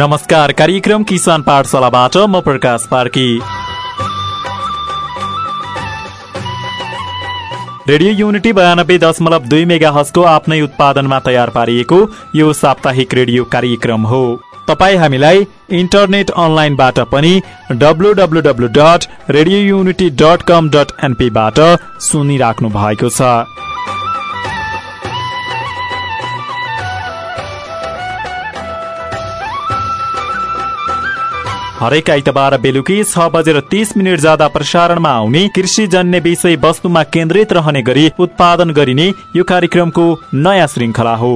नमस्कार कार्यक्रम किसान पाठशालाबाट म प्रकाश पार्की। रेडियो युनिटी बयानब्बे दशमलव दुई मेगा हसको आफ्नै उत्पादनमा तयार पारिएको यो साप्ताहिक रेडियो कार्यक्रम हो। तपाईँ हामीलाई इन्टरनेट अनलाइनबाट पनि डब्लु डब्लु डब्लु डट सुनिराख्नु भएको छ। हरेक आइतबार बेलुकी छ बजेर तीस मिनट जाँदा प्रसारणमा आउने कृषिजन्य विषय वस्तुमा केन्द्रित रहने गरी उत्पादन गरिने यो कार्यक्रमको नयाँ श्रृङ्खला हो।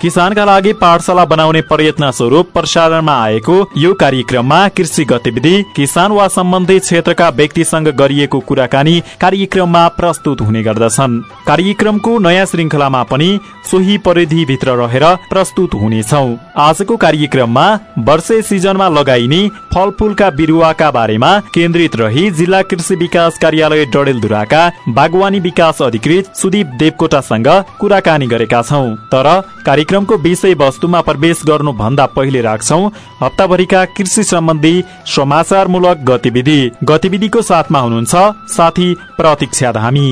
किसानका लागि पाठशाला बनाउने प्रयत्न स्वरूप प्रसारणमा आएको यो कार्यक्रममा कृषि गतिविधि किसान वा सम्बन्धित क्षेत्रका व्यक्तिसँग गरिएको कुराकानी कार्यक्रममा प्रस्तुत हुने गर्दछन्। कार्यक्रमको नयाँ श्रृङ्खलामा पनि सोही परिधिभित्र रहेर प्रस्तुत हुनेछौ। आजको कार्यक्रममा वर्षे सिजनमा लगाइने फलफूलका बिरुवाका बारेमा केन्द्रित रही जिल्ला कृषि विकास कार्यालय डडेलधुराका बागवानी विकास अधिकृत सुदीप देवकोटासँग कुराकानी गरेका छौ। तर कार्यक्रमको विषय वस्तुमा प्रवेश गर्नुभन्दा पहिले राख्छौ हप्ताभरिका कृषि सम्बन्धी समाचारमूलक गतिविधि। गतिविधिको साथमा हुनुहुन्छ साथी प्रतीक्षा धामी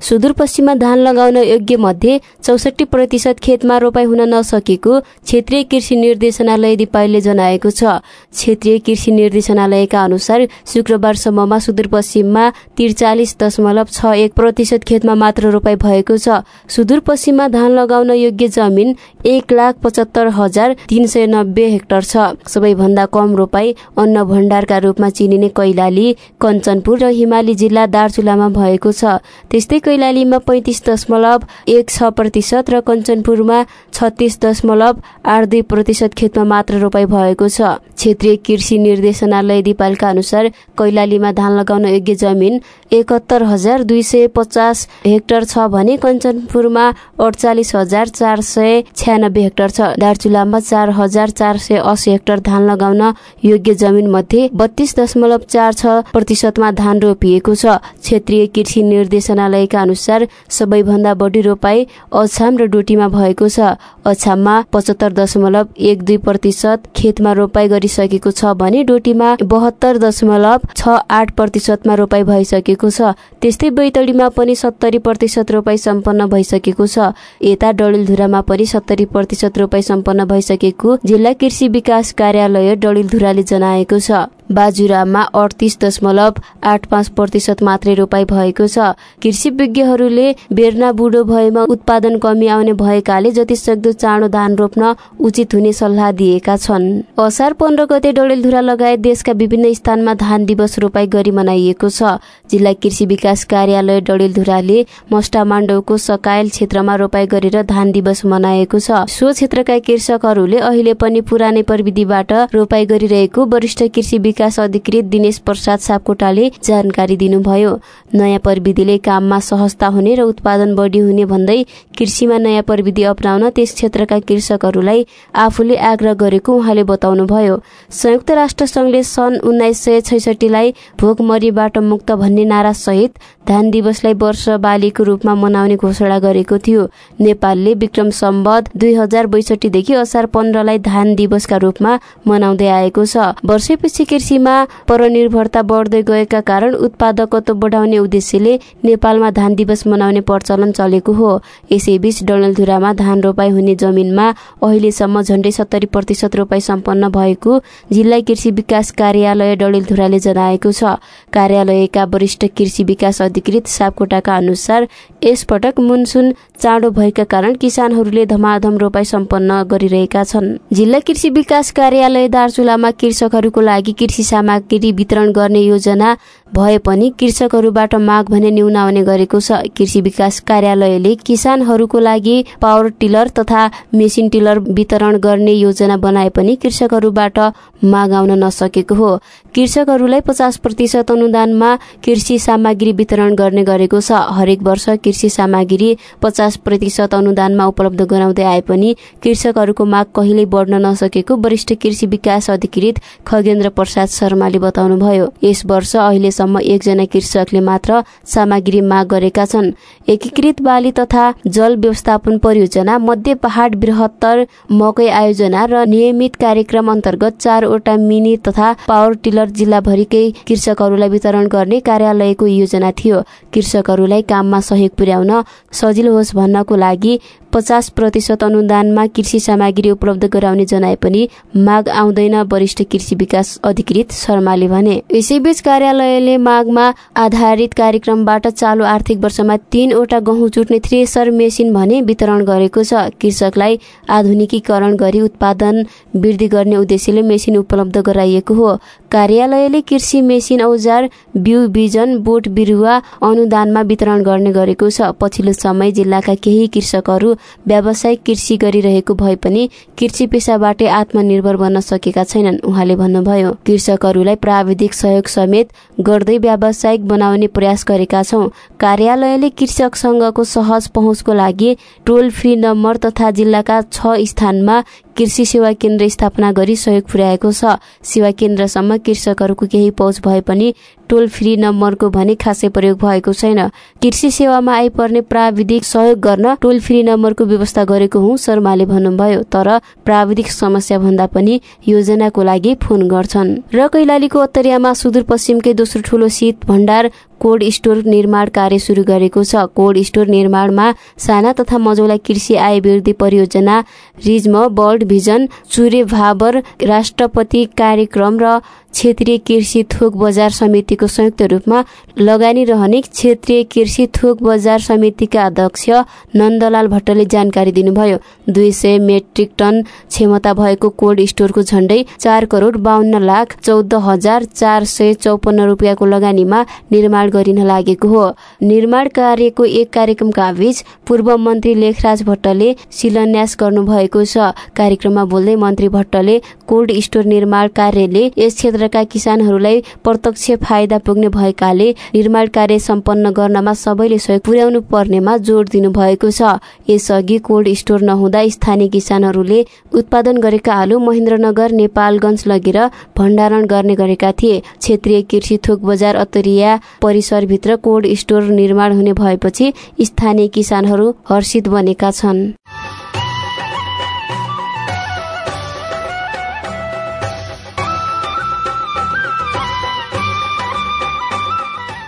सुदूरपश्चिममा धान लगाउन योग्य मध्ये चौसठी प्रतिशत खेतमा रोपाई हुन नसकेको क्षेत्रीय कृषि निर्देशनालय दिपाईले जनाएको छ। क्षेत्रीय कृषि निर्देशनालयका अनुसार शुक्रबारसम्ममा सुदूरपश्चिममा त्रिचालिस दशमलव छ एक प्रतिशत खेतमा मात्र रोपाई भएको छ। सुदूरपश्चिममा धान लगाउन योग्य जमिन एक लाख पचहत्तर हजार तिन सय नब्बे हेक्टर छ। सबैभन्दा कम रोपाई अन्न भण्डारका रूपमा चिनिने कैलाली कञ्चनपुर र हिमाली जिल्ला दार्चुलामा भएको छ। त्यस्तै कैलालीमा पैँतिस दशमलव एक छ प्रतिशत र कञ्चनपुरमा छत्तिस दशमलव आठ दुई प्रतिशत खेतमा मात्र रोपाई भएको छ। क्षेत्रीय कृषि निर्देशनालय दिपालका अनुसार कैलालीमा धान लगाउन योग्य जमिन एकहत्तर हजार दुई सय पचास हेक्टर छ भने कञ्चनपुरमा अडचालिस हजार चार सय छ्यानब्बे हेक्टर छ। दार्चुलामा चार हजार चार सय अस्सी हेक्टर धान लगाउन योग्य जमिन मध्ये बत्तीस दशमलव चार छ प्रतिशतमा धान रोपिएको छ। क्षेत्रीय कृषि निर्देशनालयका अनुसार सबैभन्दा बढी रोपाई अछाम र डोटीमा भएको छ। अछाममा पचहत्तर दशमलव एक दुई प्रतिशत खेतमा रोपाई गरिसकेको छ भने डोटीमा बहत्तर दशमलव छ आठ प्रतिशतमा रोपाई भइसकेको छ। त्यस्तै बैतडीमा पनि सत्तरी प्रतिशत रोपाई सम्पन्न भइसकेको छ। यता डडेलधुरामा पनि सत्तरी प्रतिशत रोपाई सम्पन्न भइसकेको जिल्ला कृषि विकास कार्यालय डडेलधुराले जनाएको छ। बाजुरामा अडतिस दशमलव आठ पाँच प्रतिशत मात्रै रोपाई भएको छ। कृषि विज्ञहरूले बेर्ना बुढो भएमा उत्पादन कमी आउने भएकाले जति सक्दो चाँडो धान रोप्न उचित हुने सल्लाह दिएका छन्। असार पन्ध्र गते डडेलधुरा लगायत देशका विभिन्न स्थानमा धान दिवस रोपाई गरी मनाइएको छ। जिल्ला कृषि विकास कार्यालय डडेलधुराले मस्टामाण्डौको सकायल क्षेत्रमा रोपाई गरेर धान दिवस मनाएको छ। सो क्षेत्रका कृषकहरूले अहिले पनि पुरानै प्रविधिबाट रोपाई गरिरहेको वरिष्ठ कृषि विकास अधिकृत दिनेश प्रसाद सापकोटाले जानकारी दिनुभयो। नयाँ प्रविधिले काममा सहजता हुने र उत्पादन बढी हुने भन्दै कृषिमा नयाँ प्रविधि अप्नाउन त्यस क्षेत्रका कृषकहरूलाई आफूले आग्रह गरेको उहाँले बताउनुभयो। संयुक्त राष्ट्र संघले सन् उन्नाइस सय छैसठीलाई भोकमरीबाट मुक्त भन्ने नारा सहित धान दिवसलाई वर्ष बालीको रूपमा मनाउने घोषणा गरेको थियो। नेपालले विक्रम सम्बद दुई हजार बैसठीदेखि असार पन्ध्रलाई धान दिवसका रूपमा मनाउँदै आएको छ। वर्षेपछि कृषिमा परनिर्भरता बढ्दै गएका कारण उत्पादकत्व बढाउने उद्देश्यले नेपालमा धान दिवस मनाउने प्रचलन चलेको हो। यसैबीच डडेलधुरामा धान रोपाई हुने जमिनमा अहिलेसम्म झण्डै सत्तरी प्रतिशत रोपाई सम्पन्न भएको जिल्ला कृषि विकास कार्यालय डडेलधुराले जनाएको छ। कार्यालयका वरिष्ठ कृषि विकास अधिकृत सापकोटाका अनुसार यसपटक मुनसुन चाँडो भएका कारण किसानहरूले धमाधम रोपाई सम्पन्न गरिरहेका छन्। जिल्ला कृषि विकास कार्यालय दार्चुलामा कृषकहरूको लागि कृषि सामग्री वितरण गर्ने योजना भए पनि कृषकहरूबाट माग भने न्यून आउने गरेको छ। कृषि विकास कार्यालयले किसानहरूको लागि पावर टिलर तथा मेसिन टिलर वितरण गर्ने योजना बनाए पनि कृषकहरूबाट माग आउन नसकेको हो। कृषकहरूलाई पचास प्रतिशत अनुदानमा कृषि सामग्री वितरण गर्ने गरेको छ। हरेक वर्ष कृषि सामग्री पचास प्रतिशत अनुदानमा उपलब्ध गराउँदै आए पनि कृषकहरूको माग कहिल्यै बढ्न नसकेको वरिष्ठ कृषि विकास अधिकृत खगेन्द्र प्रसाद शर्माले बताउनुभयो। यस वर्ष अहिलेसम्म एकजना कृषकले मात्र सामग्री माग गरेका छन्। एकीकृत बाली तथा जल व्यवस्थापन परियोजना मध्य पहाड बृहत्तर मकै आयोजना र नियमित कार्यक्रम अन्तर्गत चारवटा मिनी तथा पावर टिलर जिल्लाभरिकै कृषकहरूलाई वितरण गर्ने कार्यालयको योजना थियो। कृषकहरूलाई काममा सहयोग पुर्याउन सजिलो होस् भन्नको लागि पचास प्रतिशत अनुदानमा कृषि सामग्री उपलब्ध गराउने जनाए पनि माग आउँदैन वरिष्ठ कृषि विकास अधिकृत शर्माले भने। यसैबीच कार्यालयले मागमा आधारित कार्यक्रमबाट चालु आर्थिक वर्षमा तीनवटा गहुँ चुट्ने थ्रेसर मेसिन भने वितरण गरेको छ। कृषकलाई आधुनिकीकरण गरी उत्पादन वृद्धि गर्ने उद्देश्यले मेसिन उपलब्ध गराइएको हो। कार्यालयले कृषि मेसिन औजार बिउ बिजन बोट बिरुवा अनुदानमा वितरण गर्ने गरेको छ। पछिल्लो समय जिल्लाका केही कृषकहरू व्यावसायिक कृषि गरिरहेको भए पनि कृषि पेसाबाटै आत्मनिर्भर बन्न सकेका छैनन् उहाँले भन्नुभयो। कृषकहरूलाई प्राविधिक सहयोग समेत गर्दै व्यावसायिक बनाउने प्रयास गरेका छौं। कार्यालयले कृषक संघको सहज पहुँचको लागि टोल फ्री नम्बर तथा जिल्लाका छ स्थानमा कृषि सेवा केन्द्र स्थापना गरी सहयोग पुर्याएको छ। सेवा केन्द्रसम्म कृषकहरूको केही पहुँच भए पनि टोल फ्री नम्बरको भने खासै प्रयोग भएको छैन। कृषि सेवामा आइपर्ने प्राविधिक सहयोग गर्न टोल फ्री नम्बरको व्यवस्था गरेको हुँ शर्माले भन्नुभयो। तर प्राविधिक समस्या भन्दा पनि योजनाको लागि फोन गर्छन्। र कैलालीको अत्तरियामा सुदूरपश्चिमकै दोस्रो ठूलो शीत भण्डार कोल्ड स्टोर निर्माण कार्य सुरु गरेको छ। कोल्ड स्टोर निर्माणमा साना तथा मजौला कृषि आय वृद्धि परियोजना रिजम बर्ड भिजन चुरे भाबर राष्ट्रपति कार्यक्रम र क्षेत्रीय कृषि थोक बजार समितिको संयुक्त रूपमा लगानी रहने क्षेत्रीय कृषि थोक बजार समितिका अध्यक्ष नन्दलाल भट्टले जानकारी दिनुभयो। दुई सय मेट्रिक टन क्षमता भएको कोल्ड स्टोरको झण्डै चार करोड बाहन्न लाख चौध हजार चार सय चौपन्न रुपियाँको लगानीमा निर्माण गरिन लागेको हो। निर्माण कार्यको एक कार्यक्रमका बीच पूर्व मन्त्री लेखराज भट्टले शिलान्यास गर्नुभएको छ। कार्यक्रममा बोल्दै मन्त्री भट्टले कोल्ड स्टोर निर्माण कार्यले यस क्षेत्रका किसानहरूलाई प्रत्यक्ष फाइदा पुग्ने भएकाले निर्माण कार्य सम्पन्न गर्नमा सबैले सहयोग पुर्याउनु पर्नेमा जोड दिनुभएको छ। यसअघि कोल्ड स्टोर नहुँदा स्थानीय किसानहरूले उत्पादन गरेका आलु महेन्द्रनगर नेपालगञ्ज लगेर भण्डारण गर्ने गरेका थिए। क्षेत्रीय कृषि थोक बजार अतरिया परिसरभित्र कोल्ड स्टोर निर्माण हुने भएपछि स्थानीय किसानहरू हर्षित बनेका छन्।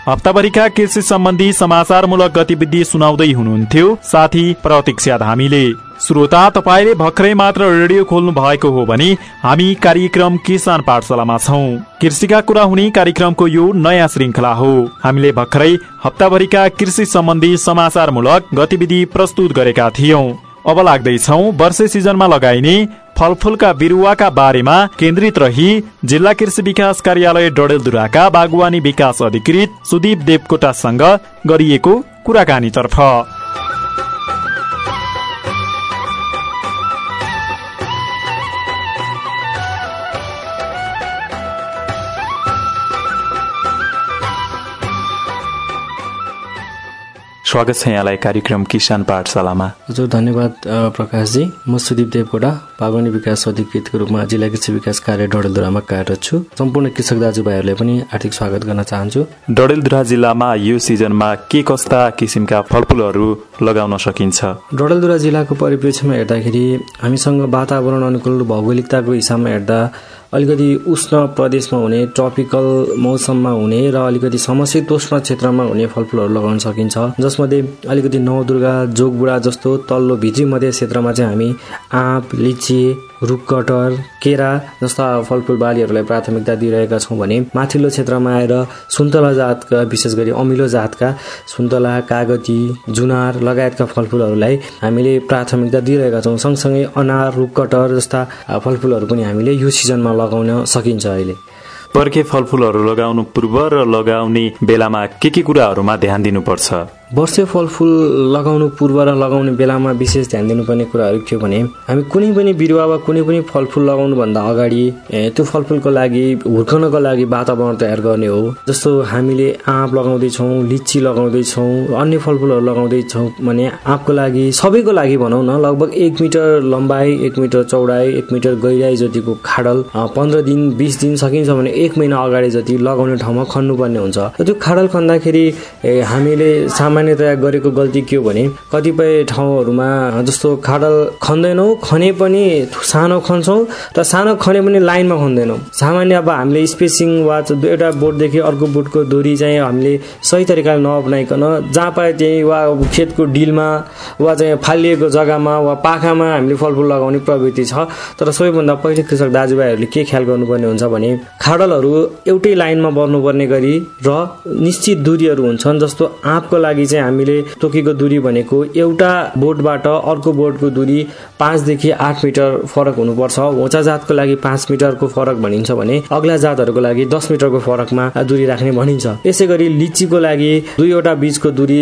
हप्ताभरिका कृषि सम्बन्धी समाचारमूलक गतिविधि सुनाउँदै हुनुहुन्थ्यो साथी प्रतीक्षा धामीले। श्रोता तपाईँले भर्खरै मात्र रेडियो खोल्नु भएको हो भने हामी कार्यक्रम किसान पाठशालामा छौँ। कृषिका कुरा हुने कार्यक्रमको यो नयाँ श्रृङ्खला हो। हामीले भर्खरै हप्ताभरिका कृषि सम्बन्धी समाचारमूलक गतिविधि प्रस्तुत गरेका थियौँ। अब लाग्दैछौ वर्षे सिजनमा लगाइने फलफुलका बिरुवाका बारेमा केन्द्रित रही जिल्ला कृषि विकास कार्यालय डडेलधुराका बागवानी विकास अधिकृत सुदीप देवकोटासँग गरिएको कुराकानीतर्फ। स्वागत छ यहाँलाई कार्यक्रम किसान पाठशालामा। हजुर धन्यवाद प्रकाशजी। म सुदीप देवकोटा बागवानी विकास अधिकृतको रूपमा जिल्ला कृषि विकास कार्य डडेलधुरामा कार्यरत छु। सम्पूर्ण कृषक दाजुभाइहरूलाई पनि हार्दिक स्वागत गर्न चाहन्छु। डडेलधुरा जिल्लामा यो सिजनमा के कस्ता किसिमका फलफुलहरू लगाउन सकिन्छ? डडेलधुरा जिल्लाको परिप्रेक्ष्यमा हेर्दाखेरि हामीसँग वातावरण अनुकूल भौगोलिकताको हिसाबमा हेर्दा अलिकति उष्ण प्रदेशमा हुने ट्रपिकल मौसममा हुने र अलिकति समशीतोष्ण क्षेत्रमा हुने फलफुलहरू लगाउन सकिन्छ। जसमध्ये अलिकति नवदुर्गा जोगबुढा जस्तो तल्लो भित्री मध्य क्षेत्रमा चाहिँ हामी आँप लिची रुखकटर केरा जस्ता फलफुल बालीहरूलाई प्राथमिकता दिइरहेका छौँ भने माथिल्लो क्षेत्रमा आएर सुन्तला जातका विशेष गरी अमिलो जातका सुन्तला कागती जुनार लगायतका फलफुलहरूलाई हामीले प्राथमिकता दिइरहेका छौँ। सँगसँगै अनार रुखकटर जस्ता फलफुलहरू पनि हामीले यो सिजनमा लगाउन सकिन्छ अहिले। पर्खे फलफुलहरू लगाउनु पूर्व र लगाउने बेलामा के के कुराहरूमा ध्यान दिनुपर्छ? वर्षे फलफुल लगाउनु पूर्व र लगाउने बेलामा विशेष ध्यान दिनुपर्ने कुराहरू के हो भने हामी कुनै पनि बिरुवा वा कुनै पनि फलफुल लगाउनुभन्दा अगाडि त्यो फलफुलको लागि हुर्कनको लागि वातावरण तयार गर्ने हो। जस्तो हामीले आँप लगाउँदैछौँ लिची लगाउँदैछौँ अन्य फलफुलहरू लगाउँदैछौँ भने आँपको लागि सबैको लागि भनौँ न लगभग एक मिटर लम्बाइ एक मिटर चौडाइ एक मिटर गहिराई जतिको खाडल पन्ध्र दिन बिस दिन सकिन्छ भने एक महिना अगाडि जति लगाउने ठाउँमा खन्नुपर्ने हुन्छ। त्यो खाडल खन्दाखेरि हामीले सामान्य सामान्यतया गरेको गल्ती के हो भने कतिपय ठाउँहरूमा जस्तो खाडल खन्दैनौँ खने पनि सानो खन्छौँ र सानो खने पनि लाइनमा खन्दैनौँ। सामान्य अब हामीले स्पेसिङ वा एउटा बोटदेखि अर्को बोटको दोरी चाहिँ हामीले सही तरिकाले नअपनाइकन जहाँ पाए त्यहीँ वा खेतको डिलमा वा चाहिँ फालिएको जग्गामा वा पाखामा हामीले फलफुल लगाउने प्रवृत्ति छ। तर सबैभन्दा पहिले कृषक दाजुभाइहरूले के ख्याल गर्नुपर्ने हुन्छ भने खाडलहरू एउटै लाइनमा बढ्नुपर्ने गरी र निश्चित दूरीहरू हुन्छन् जस्तो आँपको लागि चाहिँ हामीले तोकेको दूरी भनेको एउटा बोटबाट अर्को बोटको दूरी पाँचदेखि आठ मिटर फरक हुनुपर्छ। होचा जातको लागि पाँच मिटरको फरक भनिन्छ भने अग्ला जातहरूको लागि दस मिटरको फरकमा दूरी राख्ने भनिन्छ। यसै गरी लिचीको लागि दुईवटा बिचको दूरी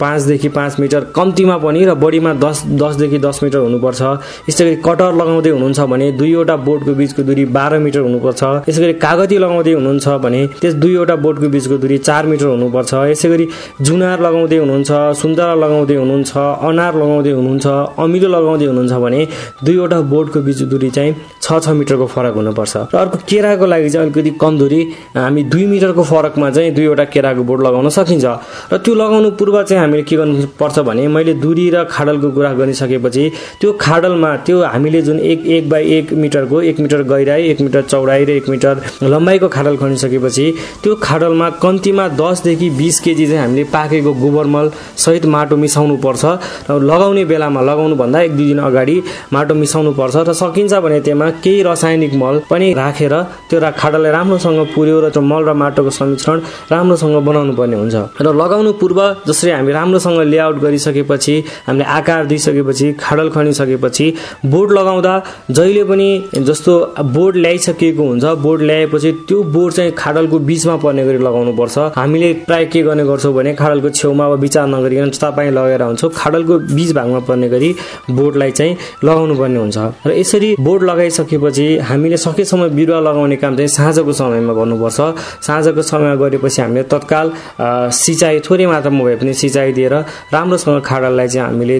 पाँचदेखि पाँच मिटर कम्तीमा पनि र बढीमा दस दसदेखि दस मिटर हुनुपर्छ। यसै गरी कटर लगाउँदै हुनुहुन्छ भने दुईवटा बोटको बिचको दूरी बाह्र मिटर हुनुपर्छ। यसै गरी कागती लगाउँदै हुनुहुन्छ भने त्यस दुईवटा बोटको बिचको दूरी चार मिटर हुनुपर्छ। यसै गरी जुनार लगाउँदै हुनुहुन्छ सुन्तला लगाउँदै हुनुहुन्छ अनार लगाउँदै हुनुहुन्छ अमिलो लगाउँदै हुनुहुन्छ भने दुईवटा बोर्डको बिच दूरी चाहिँ छ छ मिटरको फरक हुनुपर्छ। र अर्को केराको लागि चाहिँ अलिकति कम दूरी हामी दुई मिटरको फरकमा चाहिँ दुईवटा केराको बोर्ड लगाउन सकिन्छ। र त्यो लगाउनु पूर्व चाहिँ हामीले के गर्नुपर्छ भने मैले दूरी र खाडलको कुरा गरिसकेपछि त्यो खाडलमा त्यो हामीले जुन एक एक बाई एक मिटरको एक मिटर गहिराई एक मिटर चौडाइ र एक मिटर लम्बाइको खाडल खनिसकेपछि त्यो खाडलमा कम्तीमा दसदेखि बिस केजी चाहिँ हामीले पाकेको गोबर मल सहित माटो मिसाउनु पर्छ र लगाउने बेलामा लगाउनु भन्दा एक दुई दिन अगाडि माटो मिसाउनु पर्छ र सकिन्छ भने त्यसमा केही रासायनिक मल पनि राखेर त्यो खाडालाई राम्रोसँग पुर्यो र त्यो मल र माटोको समिश्रण राम्रोसँग बनाउनु पर्ने हुन्छ। र लगाउनु पूर्व जसरी हामी राम्रोसँग लेआउट गरिसकेपछि हामीले आकार दिइसकेपछि खाडल खनिसकेपछि बोर्ड लगाउँदा जहिले पनि जस्तो बोर्ड ल्याइसकिएको हुन्छ बोर्ड ल्याएपछि त्यो बोर्ड चाहिँ खाडलको बिचमा पर्ने गरी लगाउनु पर्छ। हामीले प्राय के गर्ने गर्छौँ भने खाडलको छेउमा अब विचार नगरिकन तपाईँ लगेर हुन्छौँ खाडलको बिच भागमा पर्ने गरी बोर्डलाई चाहिँ लगाउनु पर्ने हुन्छ। र यसरी बोर्ड लगाइसकेपछि हामीले सकेसम्म बिरुवा लगाउने काम चाहिँ साँझको समयमा गर्नुपर्छ। साँझको समयमा गरेपछि हामीले तत्काल सिँचाइ थोरै मात्रामा भए पनि सिँचाइ दिएर राम्रोसँग खाडललाई चाहिँ हामीले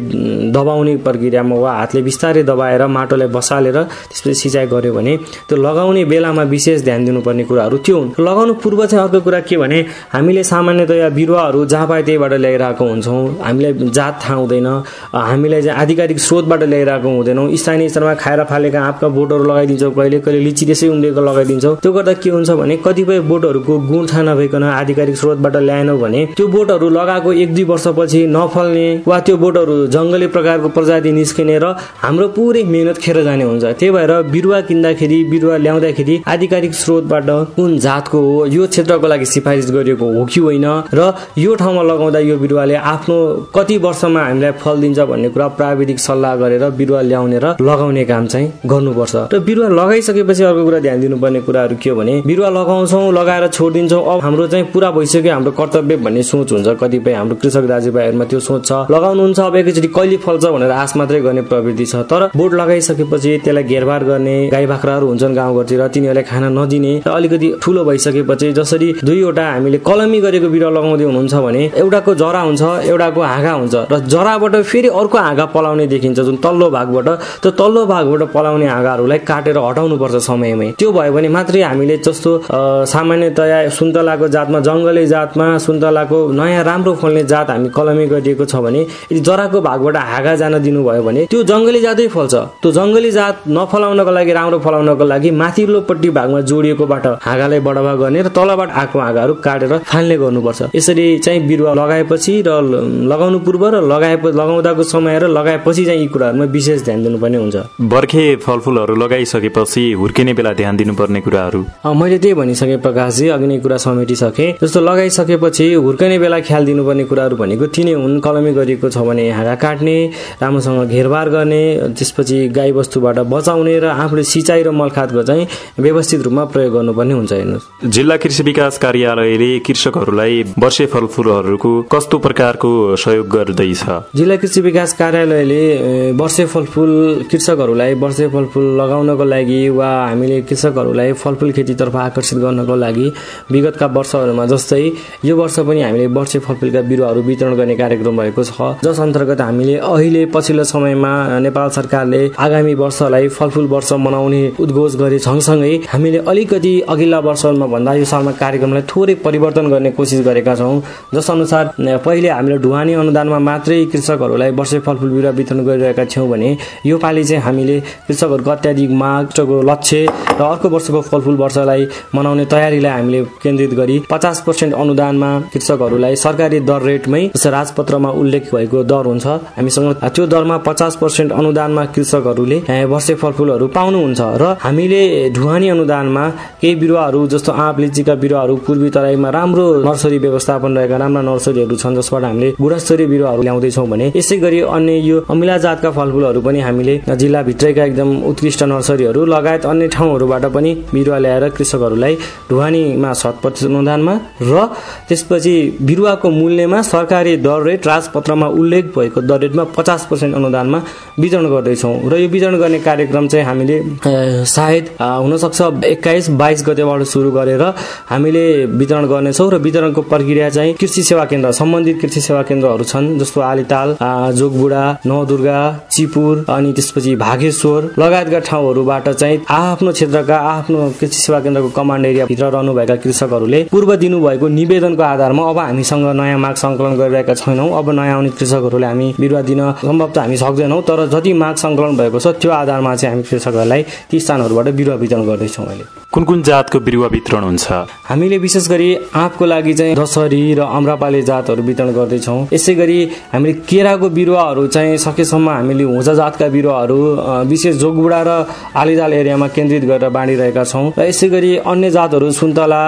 दबाउने प्रक्रियामा वा हातले बिस्तारै दबाएर माटोलाई बसालेर त्यसपछि सिँचाइ गऱ्यो भने त्यो लगाउने बेलामा विशेष ध्यान दिनुपर्ने कुराहरू त्यो हुन्। लगाउनु पूर्व चाहिँ अर्को कुरा के भने हामीले सामान्यतया बिरुवाहरू जहाँ पाए ल्याइरहेको हुन्छौँ। हामीलाई जात थाहा हुँदैन। हामीलाई चाहिँ आधिकारिक स्रोतबाट ल्याइरहेको हुँदैनौँ। स्थानीय स्तरमा खाएर फालेका आँपका बोटहरू लगाइदिन्छौँ। कहिले कहिले लिची त्यसै उम्रेको लगाइदिन्छौँ। त्यो गर्दा के हुन्छ भने कतिपय बोटहरूको गुण थाहा नभइकन आधिकारिक स्रोतबाट ल्याएनौँ भने त्यो बोटहरू लगाएको एक दुई वर्षपछि नफल्ने वा त्यो बोटहरू जङ्गली प्रकारको प्रजाति निस्किने र हाम्रो पुरै मेहनत खेर जाने हुन्छ। त्यही भएर बिरुवा किन्दाखेरि बिरुवा ल्याउँदाखेरि आधिकारिक स्रोतबाट कुन जातको हो यो क्षेत्रको लागि सिफारिस गरिएको हो कि होइन र यो ठाउँमा लगाउँदा यो बिरुवाले आफ्नो कति वर्षमा हामीलाई फल दिन्छ भन्ने कुरा प्राविधिक सल्लाह गरेर बिरुवा ल्याउने र लगाउने काम चाहिँ गर्नुपर्छ। र बिरुवा लगाइसकेपछि अर्को कुरा ध्यान दिनुपर्ने कुराहरू के हो भने बिरुवा लगाउँछौँ लगाएर छोडिदिन्छौँ अब हाम्रो चाहिँ पुरा भइसक्यो हाम्रो कर्तव्य भन्ने सोच हुन्छ। कतिपय हाम्रो कृषक दाजुभाइहरूमा त्यो सोच छ। लगाउनुहुन्छ अब एकैचोटि कहिले फल्छ भनेर आश मात्रै गर्ने प्रवृत्ति छ। तर बोट लगाइसकेपछि त्यसलाई घेरबार गर्ने गाई बाख्राहरू हुन्छन् गाउँघरतिर तिनीहरूलाई खाना नदिने। र अलिकति ठुलो भइसकेपछि जसरी दुईवटा हामीले कलमी गरेको बिरुवा लगाउँदै हुनुहुन्छ भने एउटाको जरा हुन्छ एउटाको हाँगा हुन्छ र जराबाट फेरि अर्को हाँगा पलाउने देखिन्छ जुन तल्लो भागबाट त्यो तल्लो भागबाट पलाउने हाँगाहरूलाई काटेर हटाउनु पर्छ समयमै। त्यो भयो भने मात्रै हामीले जस्तो सामान्यतया सुन्तलाको जातमा जङ्गली जातमा सुन्तलाको नयाँ राम्रो फल्ने जात हामी कलमी गरिएको छ भने यदि जराको भागबाट हाँगा जान दिनुभयो भने त्यो जङ्गली जातै फल्छ। त्यो जङ्गली जात नफलाउनको लागि राम्रो फलाउनको लागि माथिल्लोपट्टि भागमा जोडिएकोबाट हाँगालाई बढावा गर्ने र तलबाट आएको हाँगाहरू काटेर फाल्ने गर्नुपर्छ। यसरी चाहिँ बिरुवा लगाएपछि र लगाउनु पूर्व र लगाए लगाउँदाको समय र लगाएपछि चाहिँ यी कुराहरूमा विशेष ध्यान दिनुपर्ने हुन्छ। बर्खे फलफुलहरू लगाइसकेपछि हुर्किने बेला ध्यान दिनुपर्ने कुराहरू? मैले त्यही भनिसकेँ प्रकाशजी अघि नै कुरा समेटिसकेँ। जस्तो लगाइसकेपछि हुर्कने बेला ख्याल दिनुपर्ने कुराहरू भनेको तिनै हुन् कलमी गरिएको छ भने हाँगा काट्ने राम्रोसँग घेरबार गर्ने त्यसपछि गाई वस्तुबाट बचाउने र आफूले सिँचाइ र मलखातको चाहिँ व्यवस्थित रूपमा प्रयोग गर्नुपर्ने हुन्छ हेर्नुहोस्। जिल्ला कृषि विकास कार्यालयले कृषकहरूलाई वर्षे फलफुलहरूको कस्तो प्रकारको सहयोग गर्दैछ? जिल्ला कृषि विकास कार्यालयले वर्षे फलफुल कृषकहरूलाई वर्षे फलफुल लगाउनको लागि वा हामीले कृषकहरूलाई फलफुल खेतीतर्फ आकर्षित गर्नको लागि विगतका वर्षहरूमा जस्तै यो वर्ष पनि हामीले वर्षे फलफुलका बिरुवाहरू वितरण गर्ने कार्यक्रम भएको छ। जस अन्तर्गत हामीले अहिले पछिल्लो समयमा नेपाल सरकारले आगामी वर्षलाई फलफुल वर्ष मनाउने उद्घोष गरे सँगसँगै हामीले अलिकति अघिल्ला वर्षहरूमा भन्दा यो सालमा कार्यक्रमलाई थोरै परिवर्तन गर्ने कोसिस गरेका छौँ। जस अनुसार पहिले हामीले ढुवानी अनुदानमा मात्रै कृषकहरूलाई वर्षे फलफुल बिरुवा वितरण गरिरहेका थियौँ भने योपालि चाहिँ हामीले कृषकहरूको अत्याधिक मागको लक्ष्य र अर्को वर्षको फलफुल वर्षलाई मनाउने तयारीलाई हामीले केन्द्रित गरी पचास पर्सेन्ट अनुदानमा कृषकहरूलाई सरकारी दर रेटमै राजपत्रमा उल्लेख भएको दर हुन्छ। हामीसँग त्यो दरमा पचास पर्सेन्ट अनुदानमा कृषकहरूले वर्षे फलफुलहरू पाउनुहुन्छ र हामीले ढुवानी अनुदानमा केही बिरुवाहरू जस्तो आँप लिचीका बिरुवाहरू पूर्वी तराईमा राम्रो नर्सरी व्यवस्थापन रहेका राम्रा नर्सरीहरू छन् जसबाट हामीले गुणस्तरीय बिरुवाहरू ल्याउँदैछौँ भने यसै गरी अन्य यो अमिला जातका फलफुलहरू पनि हामीले जिल्लाभित्रैका एकदम उत्कृष्ट नर्सरीहरू लगायत अन्य ठाउँहरूबाट पनि बिरुवा ल्याएर कृषकहरूलाई ढुवानीमा शत अनुदानमा र त्यसपछि बिरुवाको मूल्यमा सरकारी दर रेट राजपत्रमा उल्लेख भएको दर रेटमा पचास पर्सेन्ट अनुदानमा वितरण गर्दैछौँ। र यो वितरण गर्ने कार्यक्रम चाहिँ हामीले सायद हुनसक्छ एक्काइस बाइस गतेबाट सुरु गरेर हामीले वितरण गर्नेछौँ र वितरणको प्रक्रिया चाहिँ कृषि सेवा केन्द्र सम्बन्धित कृषि सेवा केन्द्रहरू छन् जस्तो आलिताल जोगबुडा नवदुर्गा चिपुर अनि त्यसपछि भागेश्वर। लगायतका ठाउँहरूबाट चाहिँ आफ्नो क्षेत्रका आफ्नो कृषि सेवा केन्द्रको कमान्ड एरियाभित्र रहनुभएका कृषकहरूले पूर्व दिनुभएको निवेदनको आधारमा अब हामीसँग नयाँ माग सङ्कलन गरिरहेका छैनौँ। अब नयाँ आउने कृषकहरूले हामी बिरुवा दिन सम्भव त हामी सक्दैनौँ तर जति माग सङ्कलन भएको छ त्यो आधारमा चाहिँ हामी कृषकहरूलाई ती स्थानहरूबाट बिरुवा वितरण गर्दैछौँ अहिले। कुन कुन जातको बिरुवा वितरण हुन्छ? हामीले विशेष गरी आँपको लागि चाहिँ दशहरी र अम्रापाले जातहरू वितरण गर्दैछौँ। यसै गरी हामीले केराको बिरुवाहरू चाहिँ सकेसम्म हामीले होजा जातका बिरुवाहरू विशेष जोगबुडा र आलिदाल एरियामा केन्द्रित गरेर बाँडिरहेका छौँ र यसै गरी अन्य जातहरू सुन्तला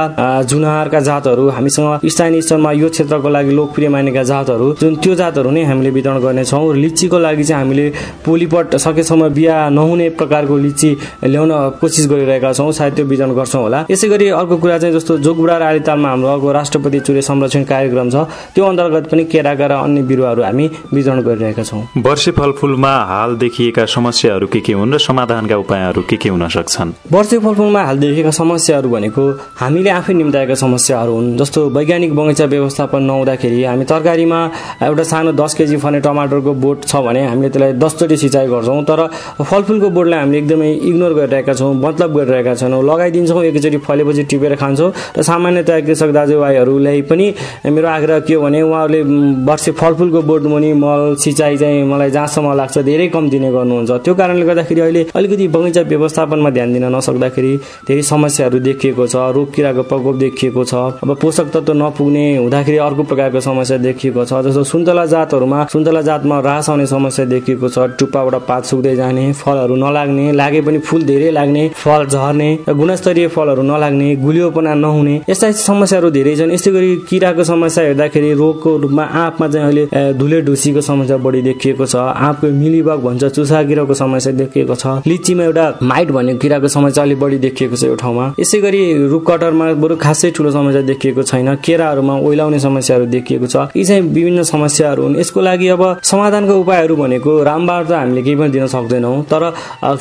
जुनारका जातहरू हामीसँग स्थानीय स्तरमा यो क्षेत्रको लागि लोकप्रिय मानेका जातहरू जुन त्यो जातहरू नै हामीले वितरण गर्नेछौँ लिचीको लागि चाहिँ हामीले पोलिपट सकेसम्म बिहा नहुने प्रकारको लिची ल्याउन कोसिस गरिरहेका छौँ सायद त्यो वितरण गर्छौँ होला। यसै गरी अर्को कुरा चाहिँ जस्तो जोगबुडा र आलितालमा हाम्रो अर्को राष्ट्रपति चुरे संरक्षण कार्यक्रम छ। त्यो अन्तर्गत पनि केराका र अन्य बिरुवाहरू हामी वितरण गरिरहेका छौँ। वर्षे फलफुलमा हाल देखिएका समस्याहरू के के हुन् र समाधानका उपायहरू के के हुन सक्छन्? वर्षे फलफुलमा हाल देखिएका समस्याहरू भनेको हामीले आफै निम्ताएका समस्याहरू हुन् जस्तो वैज्ञानिक बगैँचा व्यवस्थापन नहुँदाखेरि हामी तरकारीमा एउटा सानो दस केजी फर्ने टमाटरको बोट छ भने हामीले त्यसलाई दसचोटि सिँचाइ गर्छौँ तर फलफुलको बोटलाई हामीले एकदमै इग्नोर गरिरहेका छौँ मतलब गरिरहेका छैनौँ। लगाइदिन्छौँ एकचोटि फलेपछि टिपेर खान्छौँ र सामान्यतया कृषक दाजुभाइहरूलाई पनि मेरो आग्रह के भने उहाँहरूले वर्षे फलफुलको बोट मुनि मल सिँचाइ चाहिँ मलाई जहाँसम्म लाग्छ धेरै कम दिने गर्नुहुन्छ। त्यो कारणले गर्दाखेरि अहिले अलिकति बगैँचा व्यवस्थापनमा ध्यान दिन नसक्दाखेरि धेरै समस्याहरू देखिएको छ रोग किराको प्रकोप देखिएको छ। अब पोषक तत्व नपुग्ने हुँदाखेरि अर्को प्रकारको समस्या देखिएको छ जस्तो सुन्तला जातहरूमा सुन्तला जातमा रास आउने समस्या देखिएको छ। टुप्पाबाट पात सुक्दै जाने फलहरू नलाग्ने लागे पनि फुल धेरै लाग्ने फल झर्ने गुणस्तरीय फलहरू नलाग्ने गुलियोपना नहुने यस्ता समस्याहरू धेरै छन्। यस्तै गरी किराको समस्या हेर्दाखेरि रोगको रूपमा आँपमा चाहिँ अहिले धुले ढुसीको समस्या बढी देखिएको छ। आँपको मिलिबग भन्छ चुसा किराको समस्या देखिएको छ। लिचीमा एउटा माइट भन्ने किराको समस्या अलिक बढी देखिएको छ यो ठाउँमा। यसै गरी रुख कटरमा बरु खासै ठुलो समस्या देखिएको छैन। केराहरूमा ओइलाउने समस्याहरू देखिएको छ। यी चाहिँ विभिन्न समस्याहरू हुन्। यसको लागि अब समाधानको उपायहरू भनेको रामबार त हामीले केही पनि दिन सक्दैनौँ। तर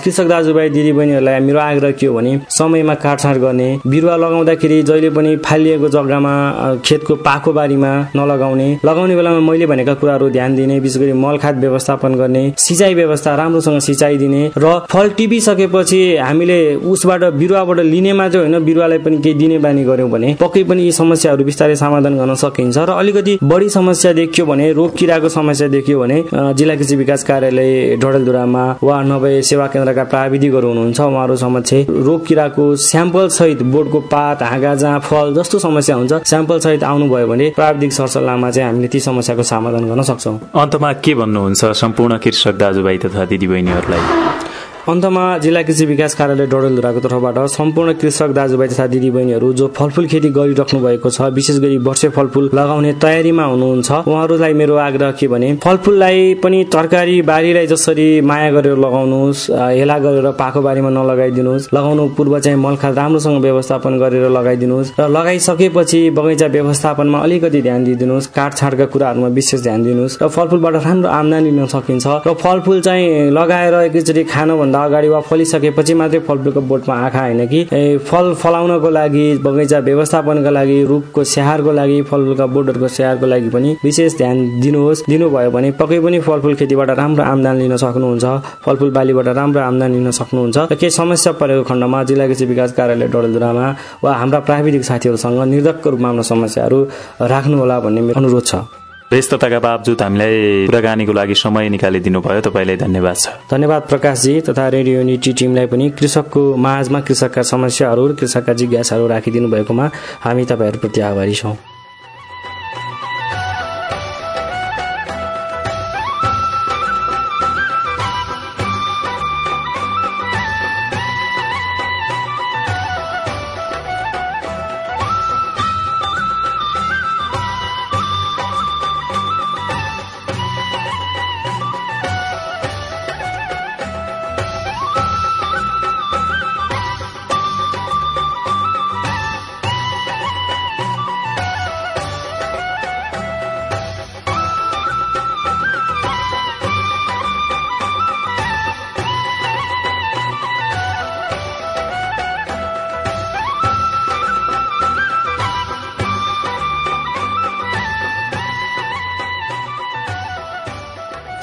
कृषक दाजुभाइ दिदीबहिनीहरूलाई मेरो आग्रह के हो भने समयमा काटछाँट गर्ने। बिरुवा लगाउँदाखेरि जहिले पनि फालिएको जग्गामा खेतको पाखो बारीमा नलगाउने। लगाउने बेलामा मैले भनेका कुराहरू ध्यान दिने विशेष गरी मलखाद व्यवस्थापन गर्ने सिँचाइ व्यवस्था राम्रोसँग सिँचाइ दिने र फल टिपिसकेपछि हामीले उसबाट बिरुवाबाट लिने मात्रै होइन बिरुवालाई पनि केही दिने बानी गऱ्यौँ भने पक्कै पनि यी समस्याहरू बिस्तारै समाधान गर्न सकिन्छ र अलिकति बढी समस्या देखियो भने रोग किराको समस्या देखियो भने जिल्ला कृषि विकास कार्यालय डडेलधुरामा वा नभए सेवा केन्द्रका प्राविधिकहरू हुनुहुन्छ उहाँहरू समक्ष रोग किराको स्याम्पल सहित बोर्डको पात हाँगा जहाँ फल जस्तो समस्या हुन्छ। स्याम्पल सहित आउनुभयो भने प्राविधिक प्राविधिक सरसल्लाहमा चाहिँ हामीले ती समस्याको समाधान गर्न सक्छौँ। अन्तमा के भन्नुहुन्छ? सम्पूर्ण कृषक दाजुभाइ तथा दिदीबहिनीहरूलाई। अन्तमा जिल्ला कृषि विकास कार्यालय डडेलधुराको तर्फबाट सम्पूर्ण कृषक दाजुभाइ तथा दिदीबहिनीहरू जो फलफुल खेती गरिराख्नु भएको छ विशेष गरी वर्षे फलफुल लगाउने तयारीमा हुनुहुन्छ उहाँहरूलाई मेरो आग्रह के भने फलफुललाई पनि तरकारी बारीलाई जसरी माया गरेर लगाउनुहोस् हेला गरेर पाको बारीमा नलगाइदिनुहोस् लगाउनु पूर्व चाहिँ मलखाल राम्रोसँग व्यवस्थापन गरेर लगाइदिनुहोस् र लगाइसकेपछि बगैँचा व्यवस्थापनमा अलिकति ध्यान दिइदिनुहोस् काटछाडका कुराहरूमा विशेष ध्यान दिनुहोस् र फलफुलबाट राम्रो आम्दानी लिन सकिन्छ र फलफुल चाहिँ लगाएर एकैचोटि खानुभन्दा अगाडि वा फलिसकेपछि मात्रै फलफुलको बोटमा आँखा होइन कि? फल फलाउनको लागि बगैँचा व्यवस्थापनको लागि रुखको स्याहारको लागि फलफुलका बोटहरूको स्याहारको लागि पनि विशेष ध्यान दिनुहोस्। दिनुभयो भने पक्कै पनि फलफुल खेतीबाट राम्रो आमदानी लिन सक्नुहुन्छ। फलफुल बालीबाट राम्रो आमदानी लिन सक्नुहुन्छ। र केही समस्या परेको खण्डमा जिल्ला कृषि विकास कार्यालय डडेलधुरामा वा हाम्रा प्राविधिक साथीहरूसँग निर्धक्क रूपमा आफ्नो समस्याहरू राख्नुहोला भन्ने मेरो अनुरोध छ। व्यस्तताका बावजुद हामीलाई कुराकानीको लागि समय निकालिदिनु भयो तपाईँलाई धन्यवाद छ धन्यवाद प्रकाशजी तथा रेडियो युनिटी टिमलाई पनि कृषकको माझमा कृषकका समस्याहरू कृषकका जिज्ञासाहरू राखिदिनु भएकोमा हामी तपाईँहरूप्रति आभारी छौँ।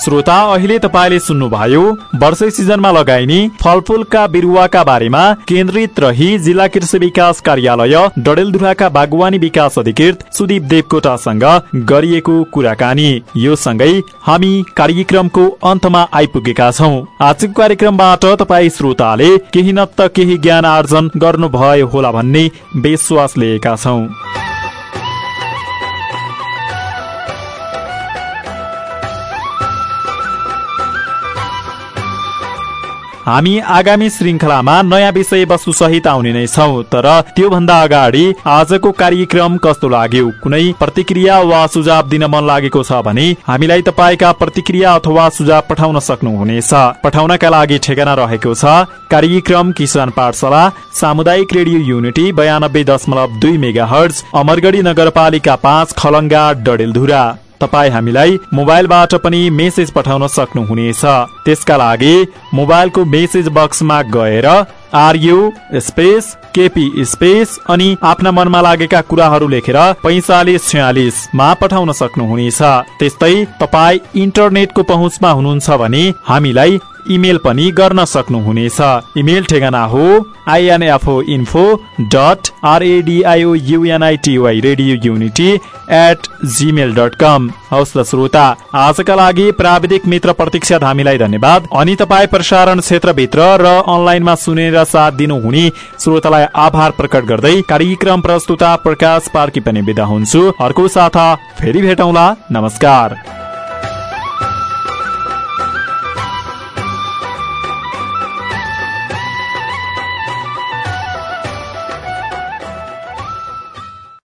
श्रोता अहिले तपाईँले सुन्नुभयो वर्षै सिजनमा लगाइने फलफुलका बिरुवाका बारेमा केन्द्रित रही जिल्ला कृषि विकास कार्यालय डडेलधुराका बागवानी विकास अधिकृत सुदीप देवकोटासँग गरिएको कुराकानी। यो सँगै हामी कार्यक्रमको अन्तमा आइपुगेका छौँ। आजको कार्यक्रमबाट तपाईँ श्रोताले केही न त केही ज्ञान आर्जन गर्नुभयो होला भन्ने विश्वास लिएका छौँ। हामी आगामी श्रृङ्खलामा नयाँ विषय वस्तु सहित आउने नै छौँ तर त्योभन्दा अगाडि आजको कार्यक्रम कस्तो लाग्यो कुनै प्रतिक्रिया वा सुझाव दिन मन लागेको छ भने हामीलाई तपाईँका प्रतिक्रिया अथवा सुझाव पठाउन सक्नुहुनेछ। पठाउनका लागि ठेगाना रहेको छ कार्यक्रम किसान पाठशाला सामुदायिक रेडियो युनिटी बयानब्बे दशमलव दुई मेगा हर्ज अमरगढी नगरपालिका पाँच खलङ्गा डडेलधुरा। तपाईँ हामीलाई मोबाइलबाट पनि मेसेज पठाउन सक्नुहुनेछ। त्यसका लागि मोबाइलको मेसेज बक्समा गएर आरयु स्पेस केपी स्पेस अनि आफ्ना मनमा लागेका कुराहरू लेखेर पैसालिस छयालिसमा पठाउन सक्नुहुनेछ। त्यस्तै तपाईँ इन्टरनेटको पहुँचमा हुनुहुन्छ भने हामीलाई इमेल पनि गर्न सक्नुहुनेछ। इमेल ठेगाना हो I N F O info dot R A D I O U N I T Y radio unity at Gmail dot com हौस् श्रोता आजका लागि प्राविधिक मित्र प्रतीक्षा धामीलाई धन्यवाद। अनि तपाईँ प्रसारण क्षेत्रभित्र र अनलाइनमा सुनेर साथ दिनुहुने श्रोतालाई आभार प्रकट गर्दै कार्यक्रम प्रस्तुता प्रकाश पार्की पनि विदा हुन्छु। अर्को साथ फेरि भेटौँला। नमस्कार।